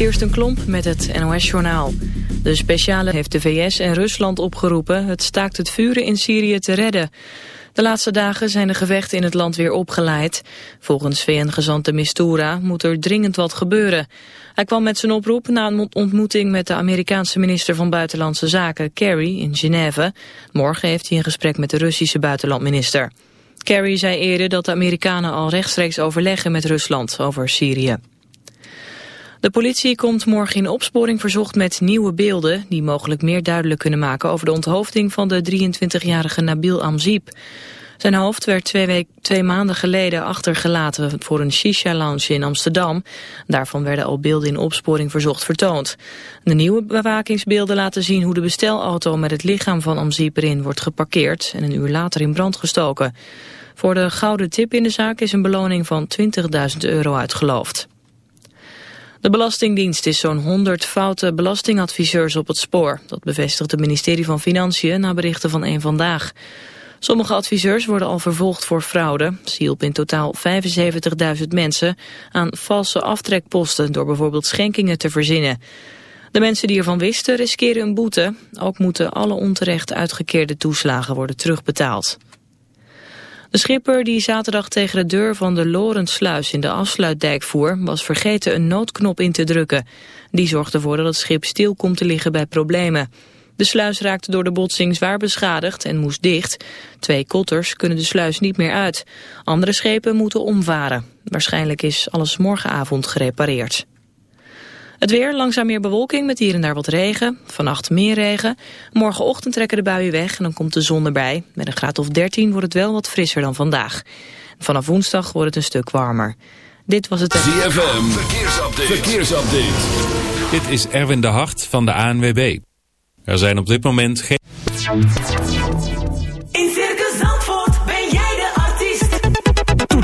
Kirsten Klomp met het NOS-journaal. De speciale heeft de VS en Rusland opgeroepen het staakt het vuren in Syrië te redden. De laatste dagen zijn de gevechten in het land weer opgeleid. Volgens VN-gezant de Mistura moet er dringend wat gebeuren. Hij kwam met zijn oproep na een ontmoeting met de Amerikaanse minister van Buitenlandse Zaken, Kerry, in Genève. Morgen heeft hij een gesprek met de Russische buitenlandminister. Kerry zei eerder dat de Amerikanen al rechtstreeks overleggen met Rusland over Syrië. De politie komt morgen in opsporing verzocht met nieuwe beelden... die mogelijk meer duidelijk kunnen maken over de onthoofding van de 23-jarige Nabil Amzib. Zijn hoofd werd twee, week, twee maanden geleden achtergelaten voor een shisha-lounge in Amsterdam. Daarvan werden al beelden in opsporing verzocht vertoond. De nieuwe bewakingsbeelden laten zien hoe de bestelauto met het lichaam van Amzib erin wordt geparkeerd... en een uur later in brand gestoken. Voor de gouden tip in de zaak is een beloning van 20.000 euro uitgeloofd. De Belastingdienst is zo'n 100 foute belastingadviseurs op het spoor. Dat bevestigt het ministerie van Financiën na berichten van een Vandaag. Sommige adviseurs worden al vervolgd voor fraude. Ze hielpen in totaal 75.000 mensen aan valse aftrekposten... door bijvoorbeeld schenkingen te verzinnen. De mensen die ervan wisten riskeren een boete. Ook moeten alle onterecht uitgekeerde toeslagen worden terugbetaald. De schipper die zaterdag tegen de deur van de Lorentsluis in de afsluitdijk voer... was vergeten een noodknop in te drukken. Die zorgde ervoor dat het schip stil komt te liggen bij problemen. De sluis raakte door de botsing zwaar beschadigd en moest dicht. Twee kotters kunnen de sluis niet meer uit. Andere schepen moeten omvaren. Waarschijnlijk is alles morgenavond gerepareerd. Het weer, langzaam meer bewolking met hier en daar wat regen. Vannacht meer regen. Morgenochtend trekken de buien weg en dan komt de zon erbij. Met een graad of 13 wordt het wel wat frisser dan vandaag. Vanaf woensdag wordt het een stuk warmer. Dit was het... ZFM, verkeersupdate. verkeersupdate. Dit is Erwin de Hart van de ANWB. Er zijn op dit moment geen...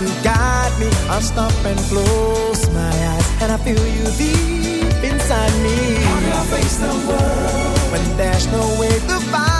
to guide me. I'll stop and close my eyes, and I feel you deep inside me. On your face, the world. When there's no way to find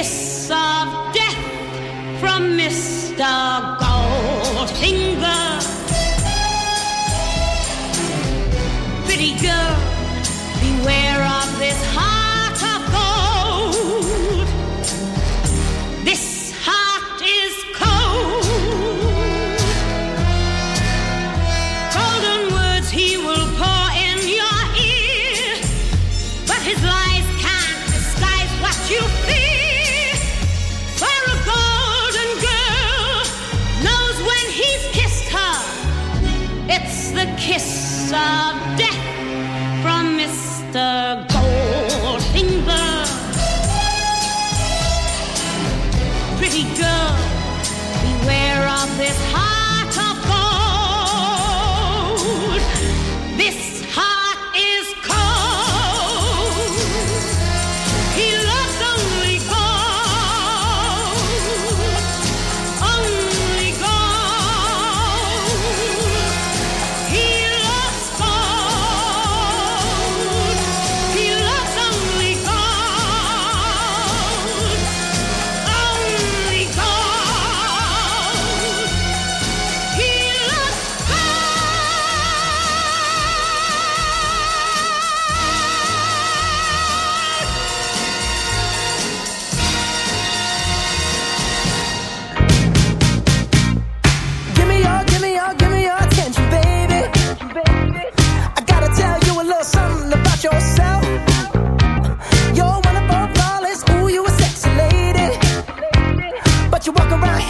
kiss of death from Mr. But you walk around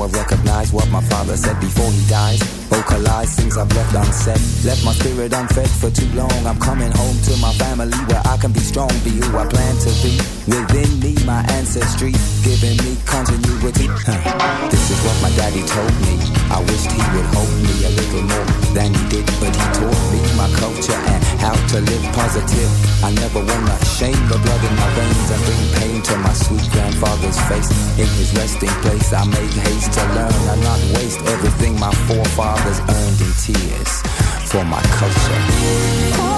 I recognize what my father said before he dies. Vocalize things I've left unsaid. Left my spirit unfed for too long. I'm coming home to my family where I can be strong, be who I plan to be. Within me, my ancestry, giving me continuity. Huh. This is what my daddy told me. I wished he would hold me a little more than he did, but he taught me my culture and how to live positive. I never wanna shame the blood in my veins and bring pain to my sweet grandfather's face. In his resting place, I made haste to learn and not waste everything my forefathers earned in tears for my culture. Oh,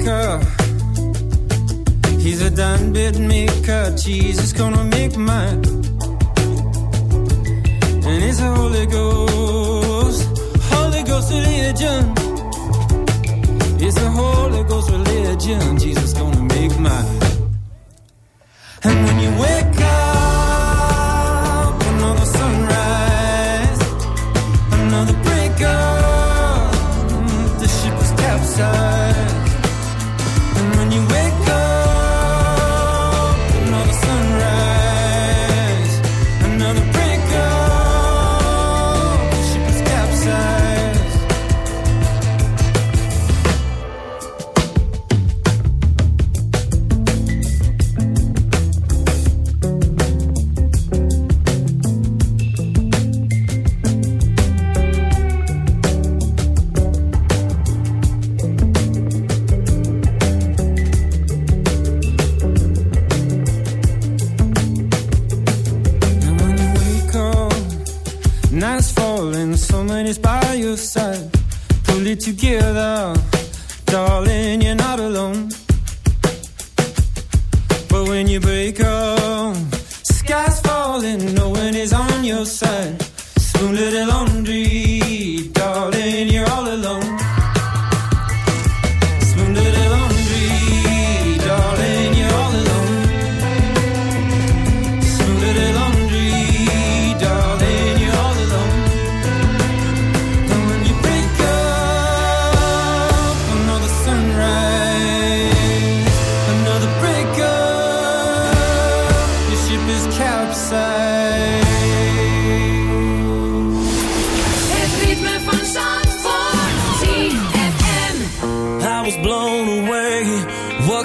maker. He's a dime bit maker. Jesus gonna make mine. And it's a Holy Ghost, Holy Ghost religion. It's a Holy Ghost religion. Jesus gonna make mine. And when you wake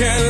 can